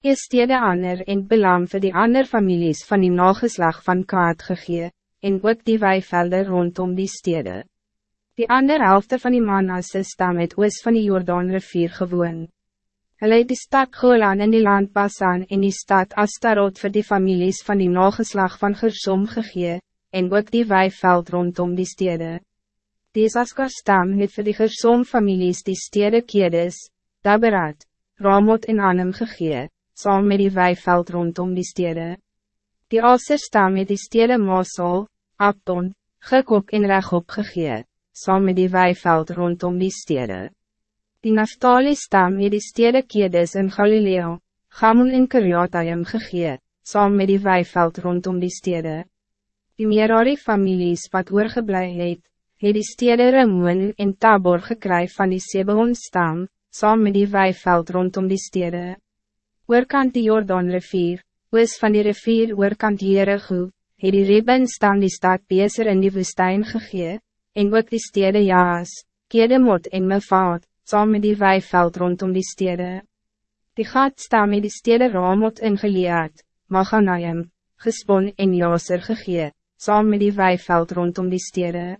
Is stede ander en belam vir die ander families van die nageslag van Kaat gegee, en ook die weivelde rondom die stede. Die ander helft van die Manasse stam het oos van die Jordaanrivier gewoon. Hulle het die stad Golan in die land Basan en die stad Astarot voor die families van die nageslag van Gersom gegee, en ook die weiveld rondom die stede. Die Saskar stam het vir die Gersom families die stede Kedes, Daberat, Ramot en Anem gegee, saam met die weiveld rondom die stede. Die Aser stam het die stede Mosel, Abton, Gekop en Regop gegee, saam met die weiveld rondom die stede. Die Naftali stam het die stede Kedes in Galileo, Gamel en Kiriataim gegee, saam met die weiveld rondom die stede. Die Merari families wat oorgeblij het, het die stede Ramon en Tabor gekry van die Sebelon stam, saam met die weiveld rondom die stede oorkant die Jordaan rivier, oos van die rivier oorkant Jericho, het die Reben staan die stad Bezer in die woestijn gegee, en ook die stede Jaas, Kedemot en Mevaat, saam met die weiveld rondom die stede. Die gat staan met die stede Ramot in Gilead, Maganaim, Gespon en Jaser gegee, saam met die weiveld rondom die stede.